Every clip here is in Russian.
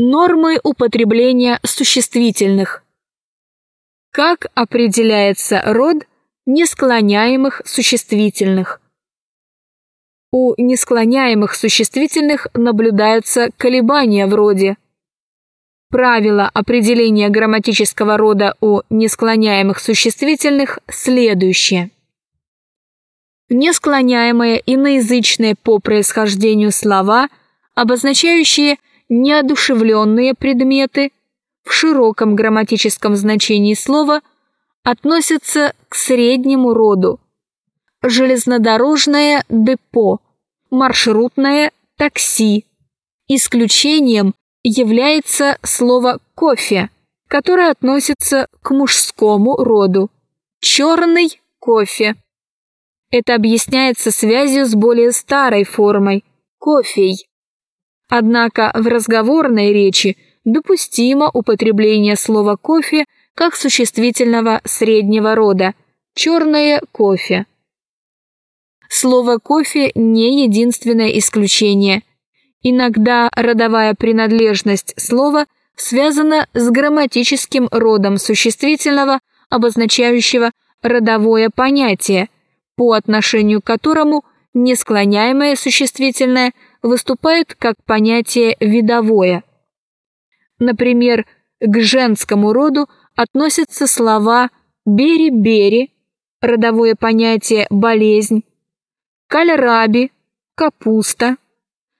Нормы употребления существительных. Как определяется род несклоняемых существительных? У несклоняемых существительных наблюдаются колебания в роде. Правило определения грамматического рода у несклоняемых существительных следующее. Несклоняемые иноязычные по происхождению слова, обозначающие неодушевленные предметы в широком грамматическом значении слова относятся к среднему роду. Железнодорожное депо, маршрутное такси. Исключением является слово «кофе», которое относится к мужскому роду. Черный кофе. Это объясняется связью с более старой формой – кофей. Однако в разговорной речи допустимо употребление слова «кофе» как существительного среднего рода – черное кофе. Слово «кофе» не единственное исключение. Иногда родовая принадлежность слова связана с грамматическим родом существительного, обозначающего родовое понятие, по отношению к которому несклоняемое существительное – выступает как понятие видовое. Например, к женскому роду относятся слова «бери-бери», родовое понятие «болезнь», «кальраби», «капуста»,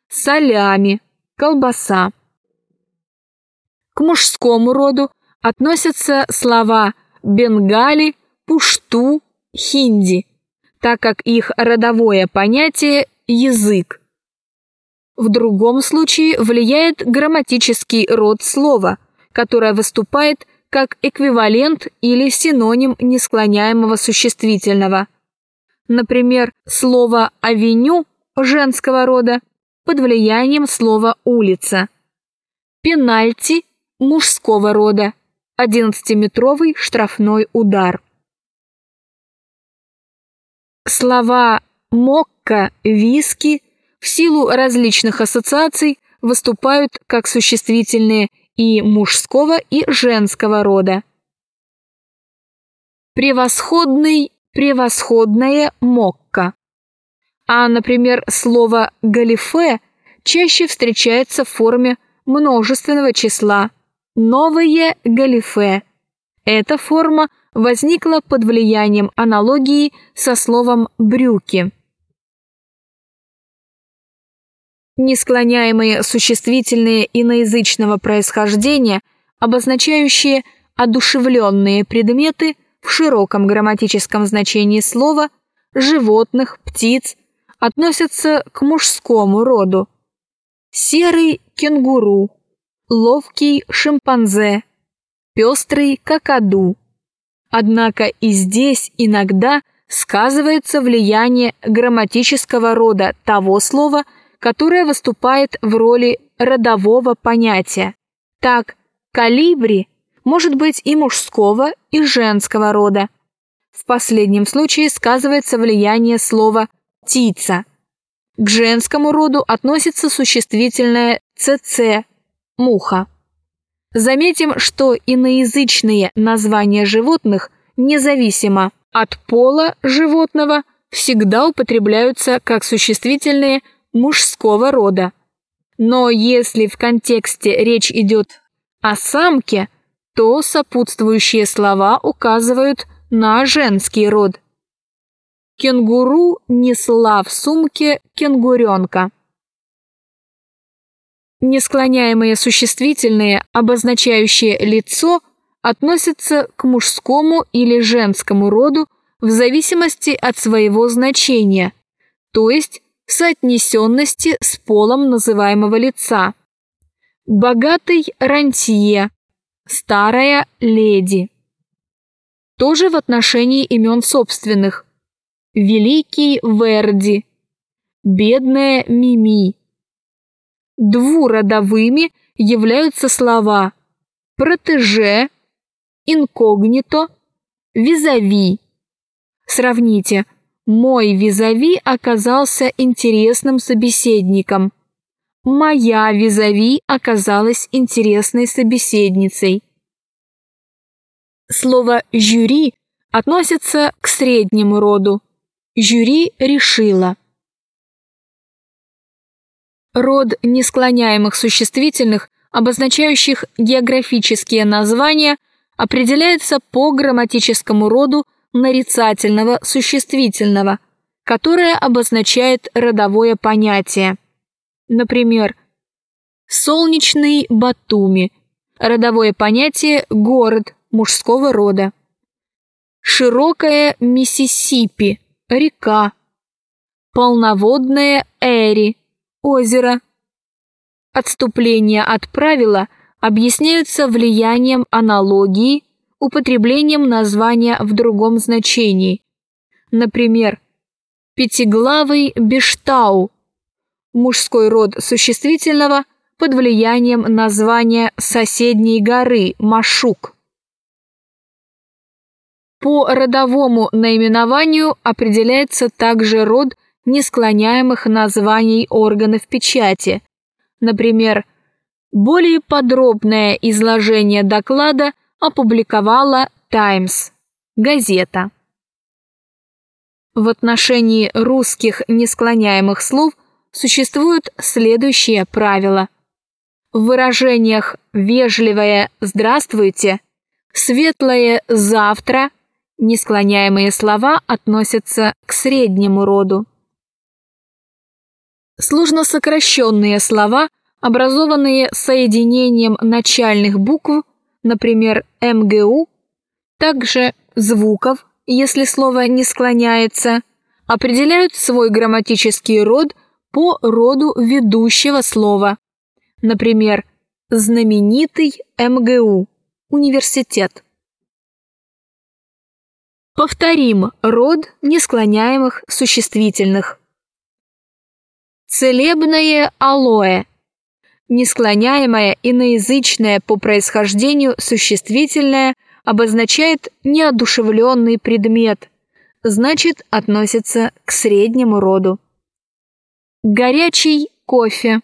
«солями», «колбаса». К мужскому роду относятся слова «бенгали», «пушту», «хинди», так как их родовое понятие – язык. В другом случае влияет грамматический род слова, которое выступает как эквивалент или синоним несклоняемого существительного. Например, слово «авеню» женского рода под влиянием слова «улица». Пенальти мужского рода. 11-метровый штрафной удар. Слова «мокка», «виски» в силу различных ассоциаций выступают как существительные и мужского, и женского рода. Превосходный, превосходная мокка. А, например, слово «галифе» чаще встречается в форме множественного числа «новые галифе». Эта форма возникла под влиянием аналогии со словом «брюки». Несклоняемые существительные иноязычного происхождения, обозначающие одушевленные предметы в широком грамматическом значении слова, животных, птиц, относятся к мужскому роду. Серый кенгуру, ловкий шимпанзе, пестрый какаду. Однако и здесь иногда сказывается влияние грамматического рода того слова, которое выступает в роли родового понятия. Так, калибри может быть и мужского, и женского рода. В последнем случае сказывается влияние слова «птица». К женскому роду относится существительное «цц» – «муха». Заметим, что иноязычные названия животных, независимо от пола животного, всегда употребляются как существительные – мужского рода. Но если в контексте речь идет о самке, то сопутствующие слова указывают на женский род. Кенгуру несла в сумке кенгуренка. Несклоняемые существительные, обозначающие лицо, относятся к мужскому или женскому роду в зависимости от своего значения, то есть соотнесенности с полом называемого лица. Богатый рантье, старая леди. Тоже в отношении имен собственных. Великий Верди, бедная Мими. Двуродовыми являются слова протеже, инкогнито, визави. Сравните – мой визави оказался интересным собеседником. моя визави оказалась интересной собеседницей. Слово «жюри» относится к среднему роду. Жюри решило. Род несклоняемых существительных, обозначающих географические названия, определяется по грамматическому роду нарицательного существительного, которое обозначает родовое понятие. Например, солнечный Батуми – родовое понятие «город» мужского рода. Широкая Миссисипи – река. Полноводная Эри – озеро. Отступления от правила объясняются влиянием аналогии, употреблением названия в другом значении. Например, пятиглавый Бештау – мужской род существительного под влиянием названия соседней горы Машук. По родовому наименованию определяется также род несклоняемых названий органов печати. Например, более подробное изложение доклада опубликовала «Таймс» – газета. В отношении русских несклоняемых слов существуют следующие правила. В выражениях «вежливое здравствуйте», «светлое завтра» Несклоняемые слова относятся к среднему роду. Сложно сокращенные слова, образованные соединением начальных букв, например, МГУ, также звуков, если слово не склоняется, определяют свой грамматический род по роду ведущего слова. Например, знаменитый МГУ – университет. Повторим род несклоняемых существительных. Целебное алоэ. Несклоняемое иноязычное по происхождению существительное обозначает неодушевленный предмет, значит относится к среднему роду. Горячий кофе.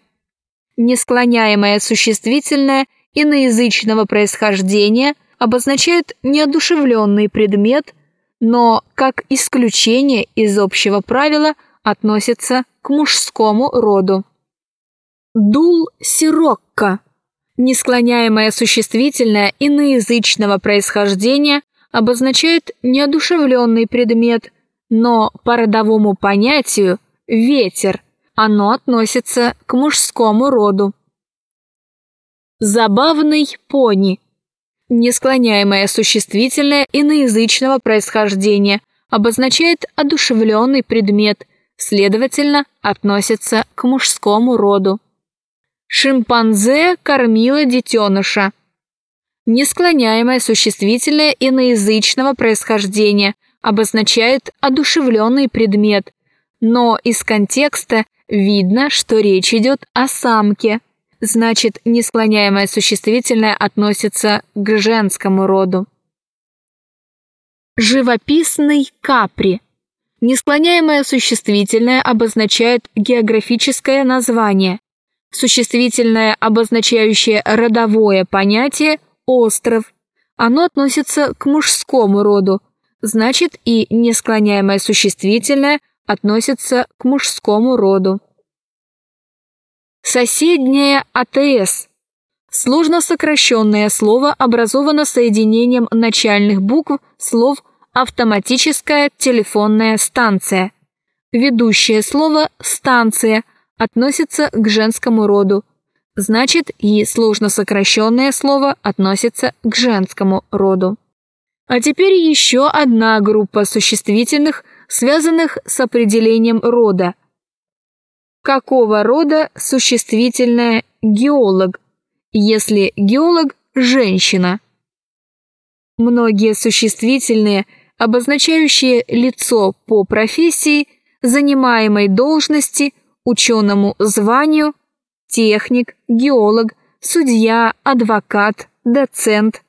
Несклоняемое существительное иноязычного происхождения обозначает неодушевленный предмет – но как исключение из общего правила относится к мужскому роду. Дул сирокко несклоняемое существительное иноязычного происхождения обозначает неодушевленный предмет, но по родовому понятию «ветер» оно относится к мужскому роду. Забавный пони Несклоняемое существительное иноязычного происхождения обозначает одушевленный предмет, следовательно, относится к мужскому роду. Шимпанзе кормила детеныша. Несклоняемое существительное иноязычного происхождения обозначает одушевленный предмет, но из контекста видно, что речь идет о самке значит несклоняемое существительное относится к женскому роду. Живописный капри. Несклоняемое существительное обозначает географическое название. Существительное, обозначающее родовое понятие – остров. Оно относится к мужскому роду, значит и несклоняемое существительное относится к мужскому роду. Соседняя АТС. Сложно сокращенное слово образовано соединением начальных букв слов «автоматическая телефонная станция». Ведущее слово «станция» относится к женскому роду, значит и сложно сокращенное слово относится к женскому роду. А теперь еще одна группа существительных, связанных с определением рода – какого рода существительное геолог, если геолог – женщина. Многие существительные, обозначающие лицо по профессии, занимаемой должности, ученому званию, техник, геолог, судья, адвокат, доцент,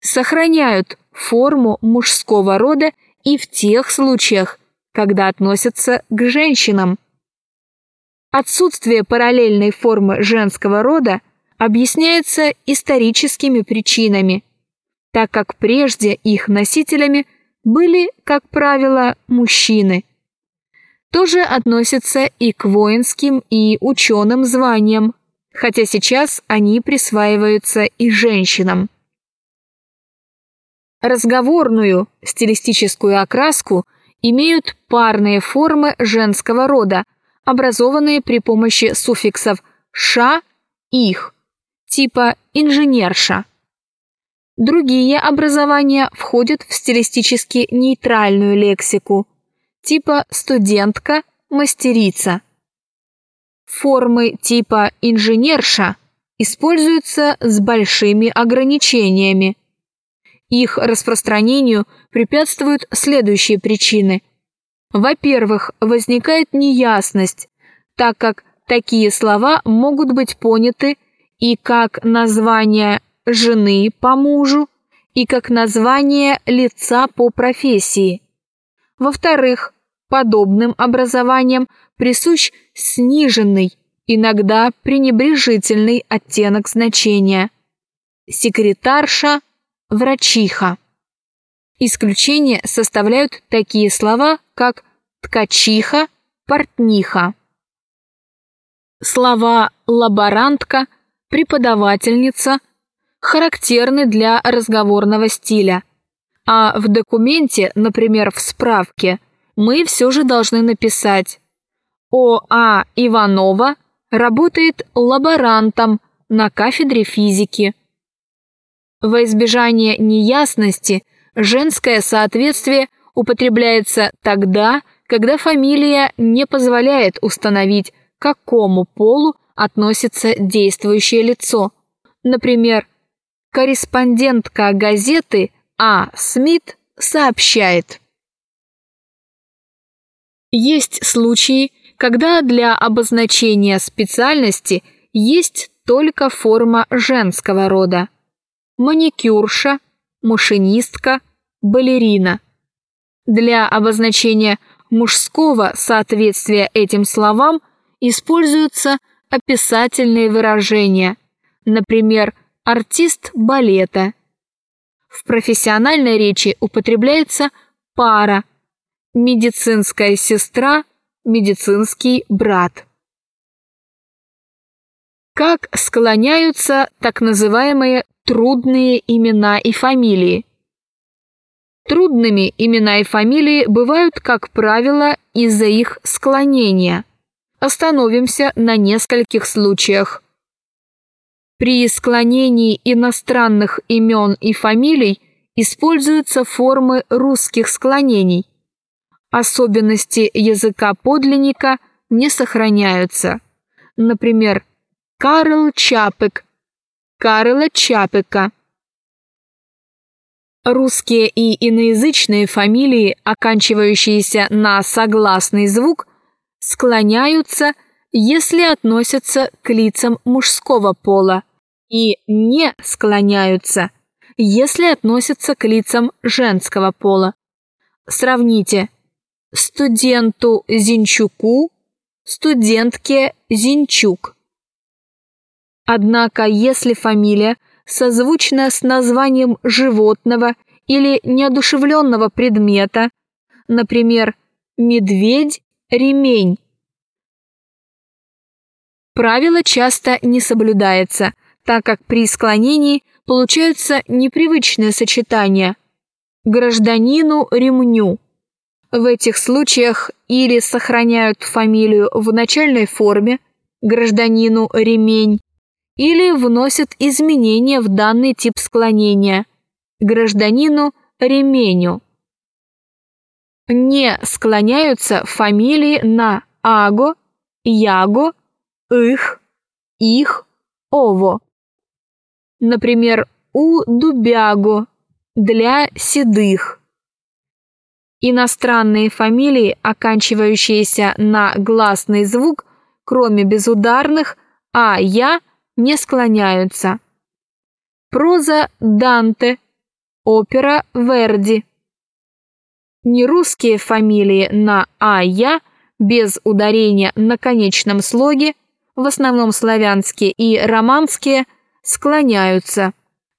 сохраняют форму мужского рода и в тех случаях, когда относятся к женщинам. Отсутствие параллельной формы женского рода объясняется историческими причинами, так как прежде их носителями были, как правило, мужчины. Тоже относится и к воинским и ученым званиям, хотя сейчас они присваиваются и женщинам. Разговорную стилистическую окраску имеют парные формы женского рода, образованные при помощи суффиксов «ша» «их», типа «инженерша». Другие образования входят в стилистически нейтральную лексику, типа «студентка», «мастерица». Формы типа «инженерша» используются с большими ограничениями. Их распространению препятствуют следующие причины. Во-первых, возникает неясность, так как такие слова могут быть поняты и как название жены по мужу, и как название лица по профессии. Во-вторых, подобным образованием присущ сниженный, иногда пренебрежительный оттенок значения. Секретарша, врачиха. Исключение составляют такие слова, как ткачиха, портниха. Слова лаборантка, преподавательница характерны для разговорного стиля. А в документе, например, в справке, мы все же должны написать О.А. Иванова работает лаборантом на кафедре физики. Во избежание неясности женское соответствие употребляется тогда, когда фамилия не позволяет установить, к какому полу относится действующее лицо. Например, корреспондентка газеты А. Смит сообщает. Есть случаи, когда для обозначения специальности есть только форма женского рода. Маникюрша, машинистка, балерина. Для обозначения мужского соответствия этим словам используются описательные выражения, например, артист балета. В профессиональной речи употребляется пара, медицинская сестра, медицинский брат. Как склоняются так называемые трудные имена и фамилии? Трудными имена и фамилии бывают, как правило, из-за их склонения. Остановимся на нескольких случаях. При склонении иностранных имен и фамилий используются формы русских склонений. Особенности языка подлинника не сохраняются. Например, Карл Чапек, Карла Чапека. Русские и иноязычные фамилии, оканчивающиеся на согласный звук, склоняются, если относятся к лицам мужского пола, и не склоняются, если относятся к лицам женского пола. Сравните студенту Зинчуку, студентке Зинчук. Однако, если фамилия созвучна с названием животного или неодушевленного предмета, например, медведь, ремень, правило часто не соблюдается, так как при склонении получаются непривычные сочетания гражданину ремню. В этих случаях или сохраняют фамилию в начальной форме гражданину ремень, или вносят изменения в данный тип склонения гражданину ременю. Не склоняются фамилии на аго, яго, их, их, ово. Например, у Дубяго для седых. Иностранные фамилии, оканчивающиеся на гласный звук, кроме безударных «а», «я», не склоняются. Проза Данте, опера Верди. Нерусские фамилии на «а», «я» без ударения на конечном слоге, в основном славянские и романские, склоняются.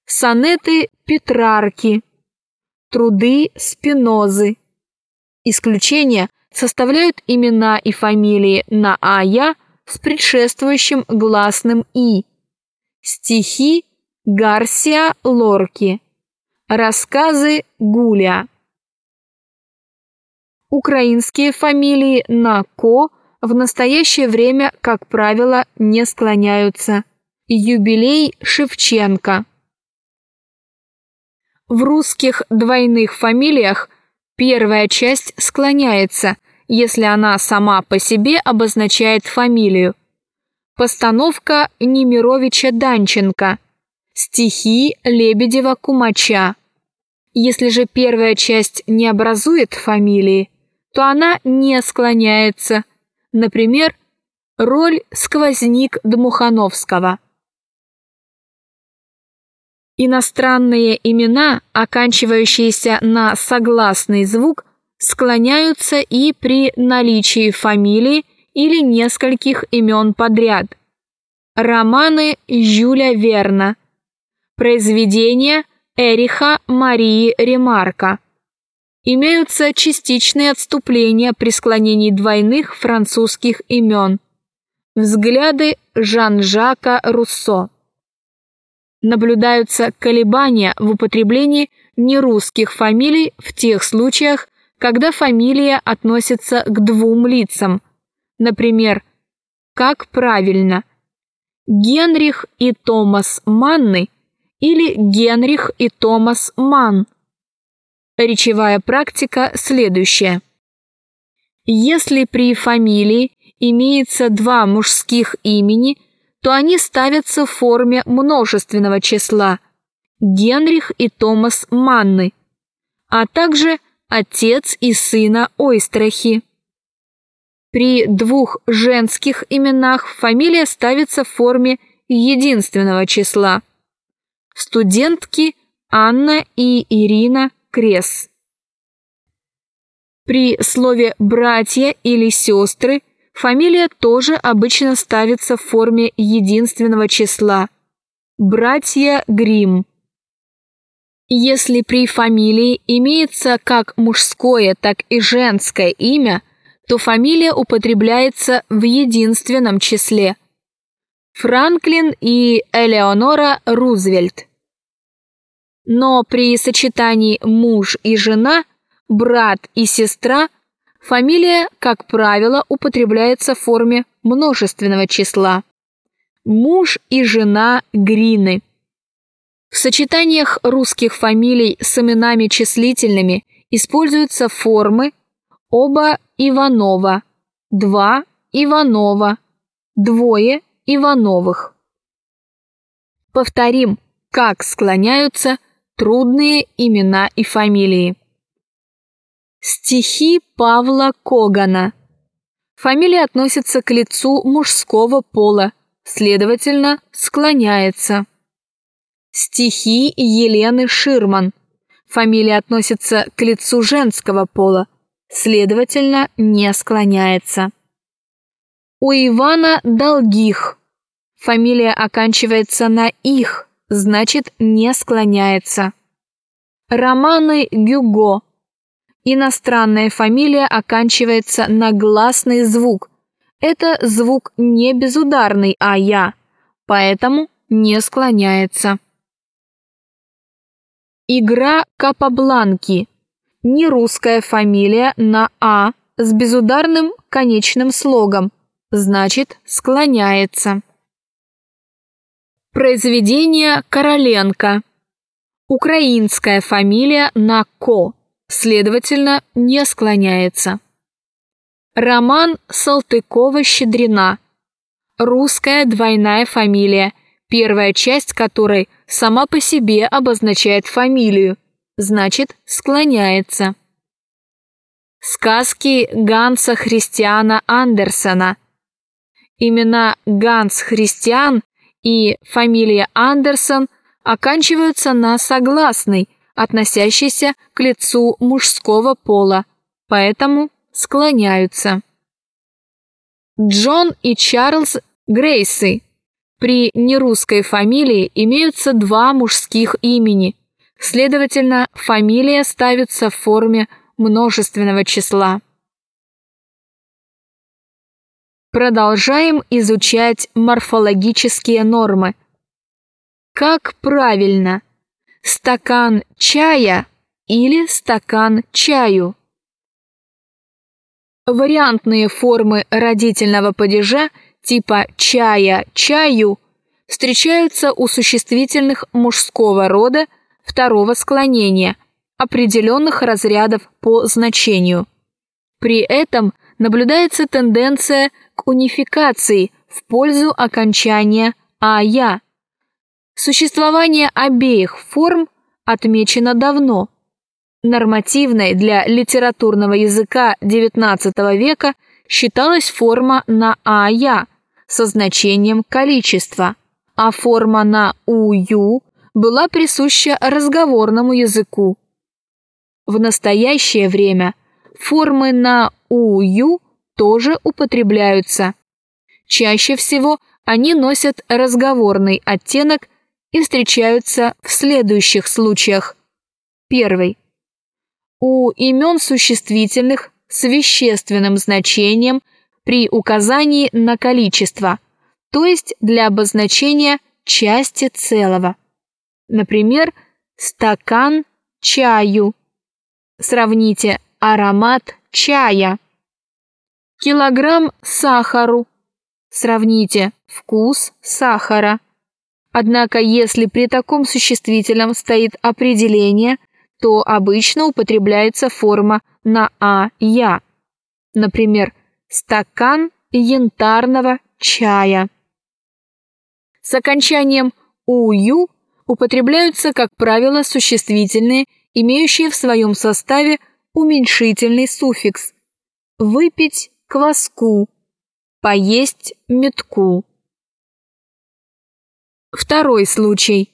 Сонеты Петрарки, труды Спинозы. Исключение составляют имена и фамилии на «ая» с предшествующим гласным «и». Стихи Гарсия Лорки. Рассказы Гуля. Украинские фамилии на «ко» в настоящее время, как правило, не склоняются. Юбилей Шевченко. В русских двойных фамилиях первая часть склоняется, если она сама по себе обозначает фамилию. Постановка Немировича Данченко. Стихи Лебедева-Кумача. Если же первая часть не образует фамилии, то она не склоняется. Например, роль «Сквозник» Дмухановского. Иностранные имена, оканчивающиеся на согласный звук, склоняются и при наличии фамилии или нескольких имен подряд. Романы Жюля Верна. Произведения Эриха Марии Ремарка. Имеются частичные отступления при склонении двойных французских имен. Взгляды Жан-Жака Руссо наблюдаются колебания в употреблении нерусских фамилий в тех случаях, когда фамилия относится к двум лицам. Например, как правильно Генрих и Томас Манны или Генрих и Томас Ман. Речевая практика следующая. Если при фамилии имеется два мужских имени – то они ставятся в форме множественного числа Генрих и Томас Манны, а также отец и сына Ойстрахи. При двух женских именах фамилия ставится в форме единственного числа. Студентки Анна и Ирина Крес. При слове «братья» или «сестры» Фамилия тоже обычно ставится в форме единственного числа. Братья Грим. Если при фамилии имеется как мужское, так и женское имя, то фамилия употребляется в единственном числе. Франклин и Элеонора Рузвельт. Но при сочетании муж и жена, брат и сестра – Фамилия, как правило, употребляется в форме множественного числа. Муж и жена Грины. В сочетаниях русских фамилий с именами числительными используются формы оба Иванова, два Иванова, двое Ивановых. Повторим, как склоняются трудные имена и фамилии. Стихи Павла Когана. Фамилия относится к лицу мужского пола, следовательно, склоняется. Стихи Елены Ширман. Фамилия относится к лицу женского пола, следовательно, не склоняется. У Ивана Долгих. Фамилия оканчивается на «их», значит, не склоняется. Романы Гюго. Иностранная фамилия оканчивается на гласный звук. Это звук не безударный а «я», поэтому не склоняется. Игра Капабланки. Не русская фамилия на «а» с безударным конечным слогом, значит склоняется. Произведение Короленко. Украинская фамилия на «ко» следовательно, не склоняется. Роман Салтыкова-Щедрина. Русская двойная фамилия, первая часть которой сама по себе обозначает фамилию, значит, склоняется. Сказки Ганса Христиана Андерсона. Имена Ганс Христиан и фамилия Андерсон оканчиваются на согласный – относящийся к лицу мужского пола, поэтому склоняются. Джон и Чарльз Грейсы. При нерусской фамилии имеются два мужских имени, следовательно, фамилия ставится в форме множественного числа. Продолжаем изучать морфологические нормы. Как правильно? Стакан чая или стакан чаю? Вариантные формы родительного падежа типа чая, чаю встречаются у существительных мужского рода второго склонения, определенных разрядов по значению. При этом наблюдается тенденция к унификации в пользу окончания «ая». Существование обеих форм отмечено давно. Нормативной для литературного языка XIX века считалась форма на «ая» со значением количества, а форма на «ую» была присуща разговорному языку. В настоящее время формы на «ую» тоже употребляются. Чаще всего они носят разговорный оттенок и встречаются в следующих случаях. Первый. У имен существительных с вещественным значением при указании на количество, то есть для обозначения части целого. Например, стакан чаю. Сравните аромат чая. Килограмм сахару. Сравните вкус сахара. Однако, если при таком существительном стоит определение, то обычно употребляется форма на «а», «я». Например, стакан янтарного чая. С окончанием «ую» употребляются, как правило, существительные, имеющие в своем составе уменьшительный суффикс. Выпить кваску, поесть метку. Второй случай.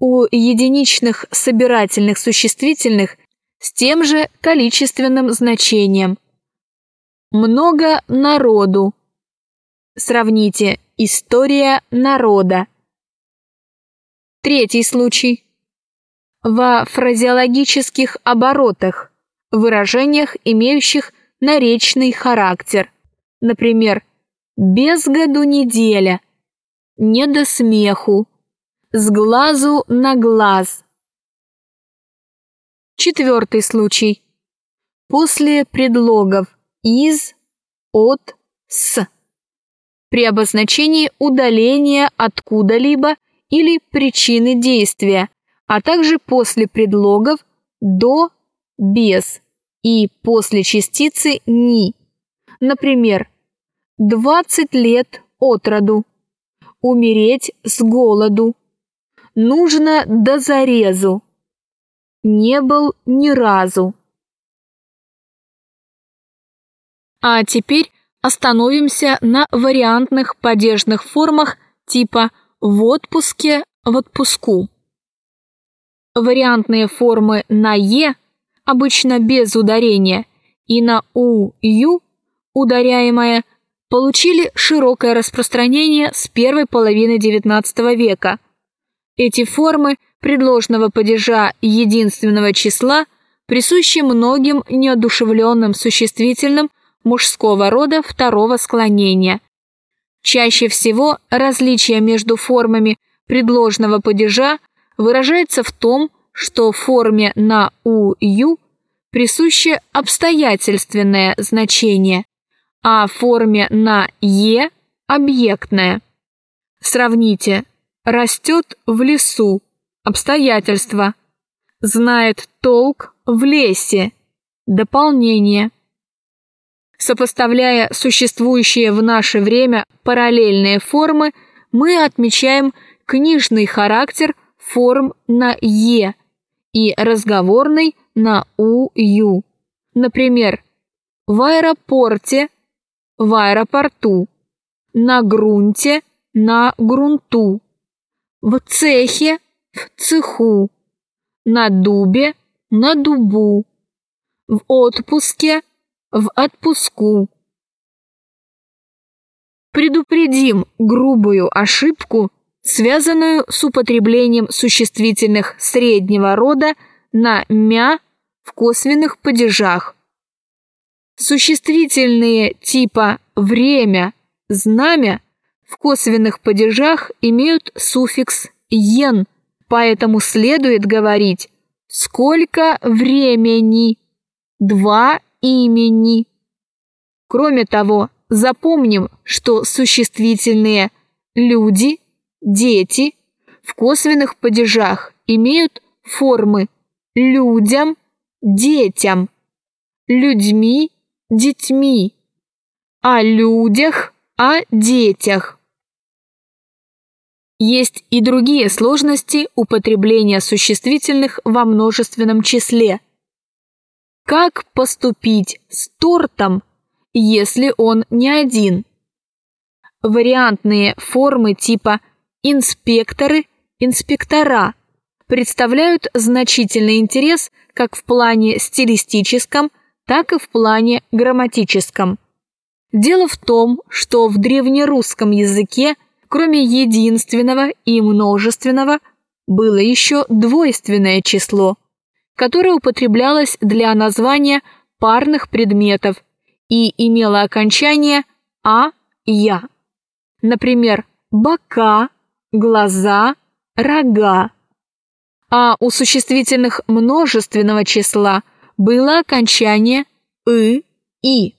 У единичных собирательных существительных с тем же количественным значением. Много народу. Сравните история народа. Третий случай. Во фразеологических оборотах, выражениях, имеющих наречный характер. Например, «без году неделя», «не до смеху», «с глазу на глаз». Четвертый случай. После предлогов «из», «от», «с». При обозначении удаления откуда-либо или причины действия, а также после предлогов «до», «без» и после частицы «ни». Например, 20 лет от роду, умереть с голоду, нужно до зарезу, не был ни разу. А теперь остановимся на вариантных падежных формах типа «в отпуске», «в отпуску». Вариантные формы на «е» обычно без ударения, и на «у», «ю» ударяемое, получили широкое распространение с первой половины XIX века. Эти формы предложного падежа единственного числа присущи многим неодушевленным существительным мужского рода второго склонения. Чаще всего различие между формами предложного падежа выражается в том, что форме на «у-ю» присуще обстоятельственное значение, а форме на «е» – объектное. Сравните «растет в лесу» – обстоятельство, «знает толк в лесе» – дополнение. Сопоставляя существующие в наше время параллельные формы, мы отмечаем книжный характер форм на «е», и разговорный на ую. Например, в аэропорте, в аэропорту, на грунте, на грунту, в цехе, в цеху, на дубе, на дубу, в отпуске, в отпуску. Предупредим грубую ошибку, связанную с употреблением существительных среднего рода на «мя» в косвенных падежах. Существительные типа «время», «знамя» в косвенных падежах имеют суффикс «ен», поэтому следует говорить «сколько времени», «два имени». Кроме того, запомним, что существительные «люди», «дети» в косвенных падежах имеют формы «людям», «детям», «людьми», «детьми», о людях, о детях. Есть и другие сложности употребления существительных во множественном числе. Как поступить с тортом, если он не один? Вариантные формы типа «инспекторы», «инспектора» представляют значительный интерес как в плане стилистическом, так и в плане грамматическом. Дело в том, что в древнерусском языке – Кроме единственного и множественного, было еще двойственное число, которое употреблялось для названия парных предметов и имело окончание «а», «я». Например, бока, глаза, рога. А у существительных множественного числа было окончание «ы», «и».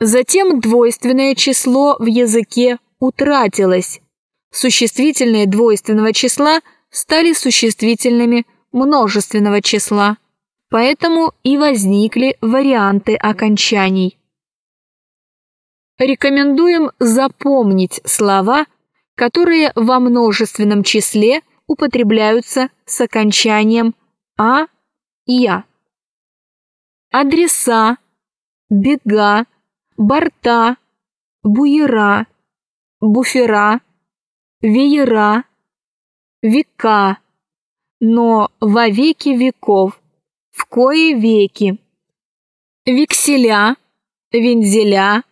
Затем двойственное число в языке утратилось. Существительные двойственного числа стали существительными множественного числа, поэтому и возникли варианты окончаний. Рекомендуем запомнить слова, которые во множественном числе употребляются с окончанием «а» «я». Адреса, бега, борта, буера – буфера, веера, века, но во веки веков, в кои веки. Векселя, вензеля,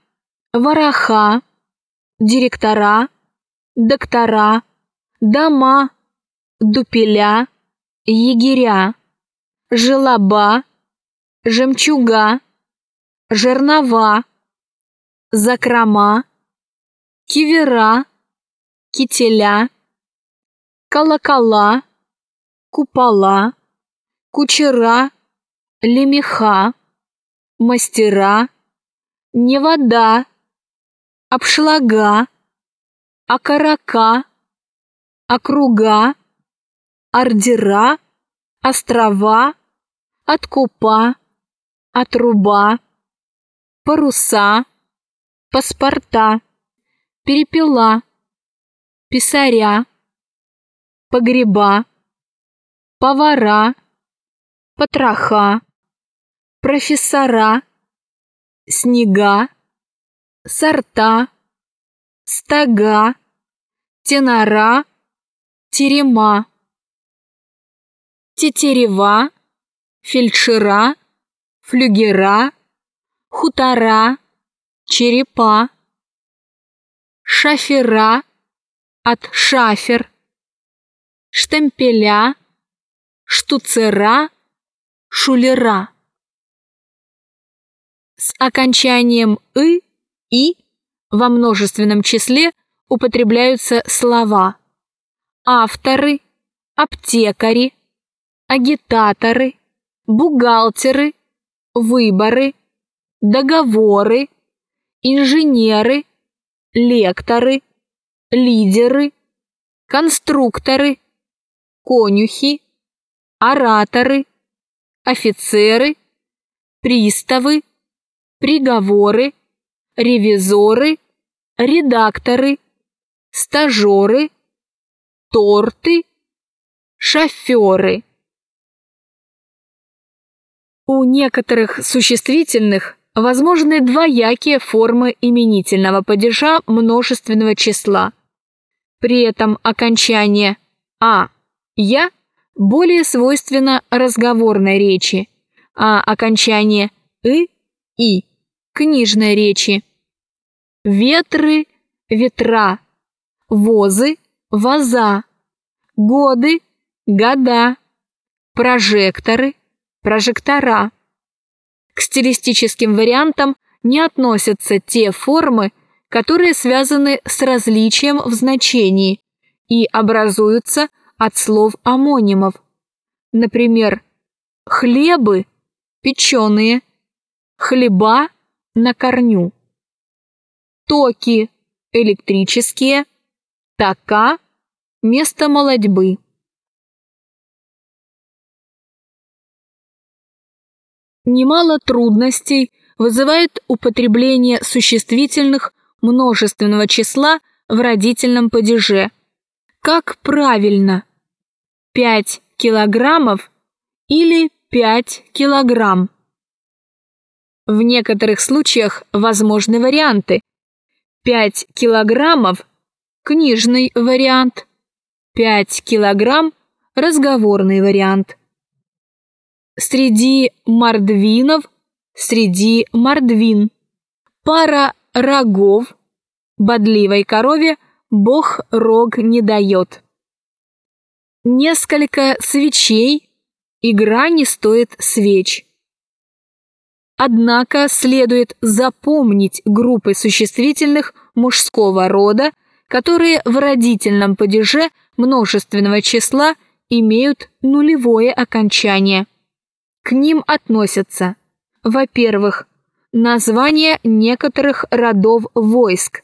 вороха, директора, доктора, дома, дупеля, егеря, желоба, жемчуга, жернова, закрома, кивера, кителя, колокола, купола, кучера, лемеха, мастера, невода, обшлага, окорока, округа, ордера, острова, откупа, отруба, паруса, паспорта? Перепела, писаря, погреба, повара, потроха, профессора, снега, сорта, стога, тенора, терема, тетерева, фельдшера, флюгера, хутора, черепа шафера от шафер, штемпеля, штуцера, шулера. С окончанием «ы» «и» во множественном числе употребляются слова авторы, аптекари, агитаторы, бухгалтеры, выборы, договоры, инженеры, лекторы, лидеры, конструкторы, конюхи, ораторы, офицеры, приставы, приговоры, ревизоры, редакторы, стажеры, торты, шоферы. У некоторых существительных возможны двоякие формы именительного падежа множественного числа. При этом окончание «а» «я» более свойственно разговорной речи, а окончание «ы» «и» – книжной речи. Ветры, ветра, возы, ваза, годы, года, прожекторы, прожектора. К стилистическим вариантам не относятся те формы, которые связаны с различием в значении и образуются от слов-амонимов. Например, хлебы – печеные, хлеба – на корню. Токи – электрические, така – место молодьбы. Немало трудностей вызывает употребление существительных множественного числа в родительном падеже. Как правильно? 5 килограммов или 5 килограмм? В некоторых случаях возможны варианты. 5 килограммов – книжный вариант, 5 килограмм – разговорный вариант. Среди мордвинов, среди мордвин. Пара рогов, бодливой корове Бог рог не дает. Несколько свечей, игра не стоит свеч. Однако следует запомнить группы существительных мужского рода, которые в родительном падеже множественного числа имеют нулевое окончание. К ним относятся, во-первых, названия некоторых родов войск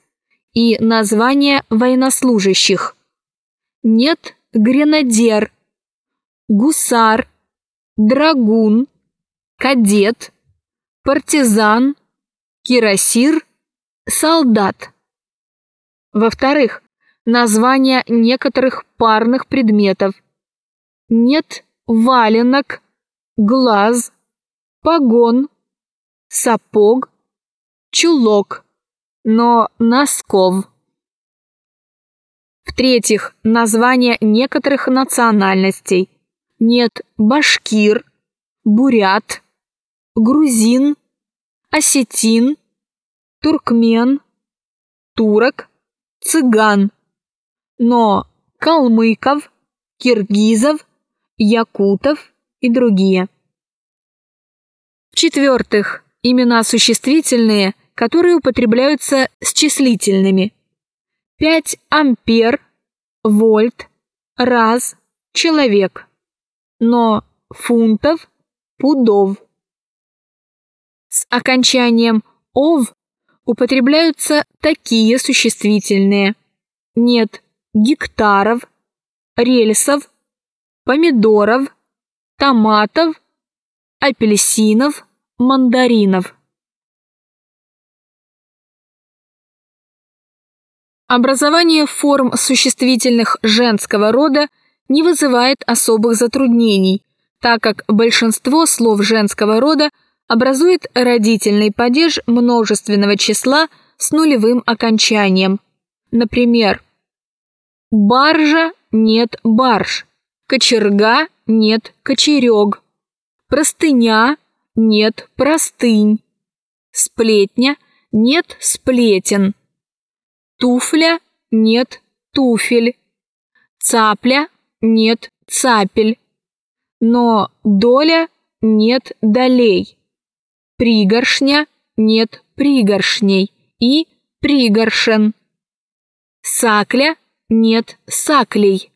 и названия военнослужащих. Нет гренадер, гусар, драгун, кадет, партизан, кирасир, солдат. Во-вторых, названия некоторых парных предметов. Нет валенок, глаз, погон, сапог, чулок, но носков. В-третьих, названия некоторых национальностей. Нет башкир, бурят, грузин, осетин, туркмен, турок, цыган, но калмыков, киргизов, якутов и другие. В-четвертых, имена существительные, которые употребляются с числительными. 5 ампер, вольт, раз, человек, но фунтов, пудов. С окончанием «ов» употребляются такие существительные. Нет гектаров, рельсов, помидоров, томатов, апельсинов, мандаринов. Образование форм существительных женского рода не вызывает особых затруднений, так как большинство слов женского рода – образует родительный падеж множественного числа с нулевым окончанием. Например, баржа нет барж, кочерга нет кочерег, простыня? Нет простынь, сплетня? Нет сплетен, туфля? Нет туфель, цапля? Нет цапель, но доля? Нет долей. Пригоршня? Нет пригоршней. И пригоршен. Сакля? Нет саклей.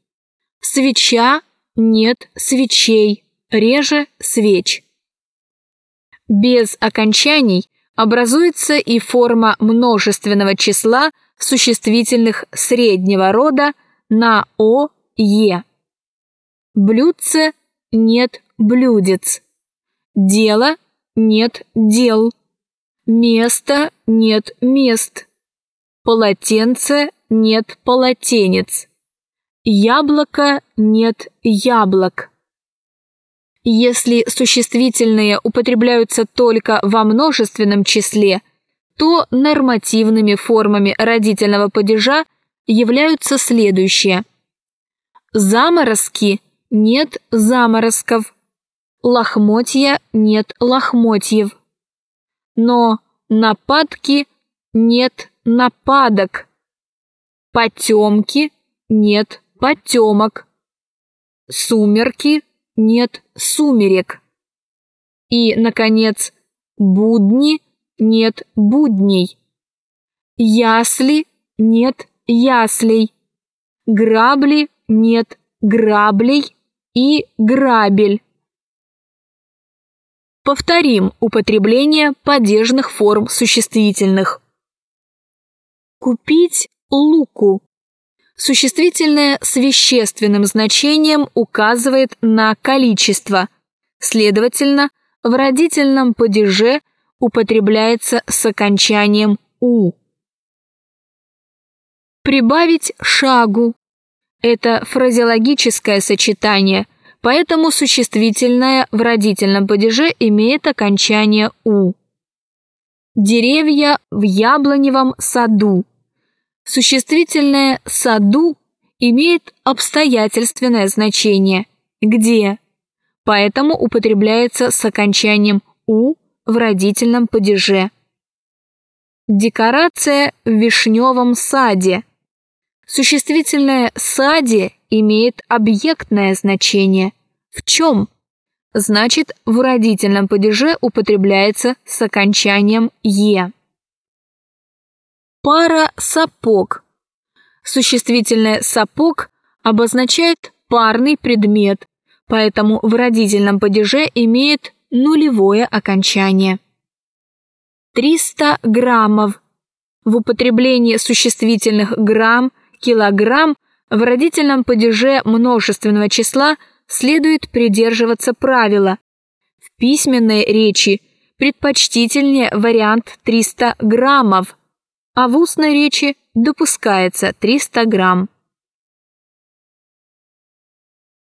Свеча нет свечей, реже свеч. Без окончаний образуется и форма множественного числа существительных среднего рода на о, е. Блюдце нет блюдец. Дело нет дел. Место нет мест. Полотенце нет полотенец. Яблоко нет яблок. Если существительные употребляются только во множественном числе, то нормативными формами родительного падежа являются следующие. Заморозки нет заморозков лохмотья нет лохмотьев. Но нападки нет нападок, Потемки нет потемок. Сумерки нет сумерек. И, наконец, будни нет будней. Ясли нет яслей. Грабли нет граблей и грабель. Повторим употребление падежных форм существительных. Купить луку. Существительное с вещественным значением указывает на количество. Следовательно, в родительном падеже употребляется с окончанием «у». Прибавить шагу. Это фразеологическое сочетание, поэтому существительное в родительном падеже имеет окончание «у». Деревья в яблоневом саду. Существительное «саду» имеет обстоятельственное значение «где», поэтому употребляется с окончанием «у» в родительном падеже. Декорация в вишневом саде. Существительное «саде» имеет объектное значение. В чем? Значит, в родительном падеже употребляется с окончанием «е». Пара сапог. Существительное «сапог» обозначает парный предмет, поэтому в родительном падеже имеет нулевое окончание. 300 граммов. В употреблении существительных грамм, килограмм в родительном падеже множественного числа следует придерживаться правила. В письменной речи предпочтительнее вариант 300 граммов, а в устной речи допускается 300 грамм.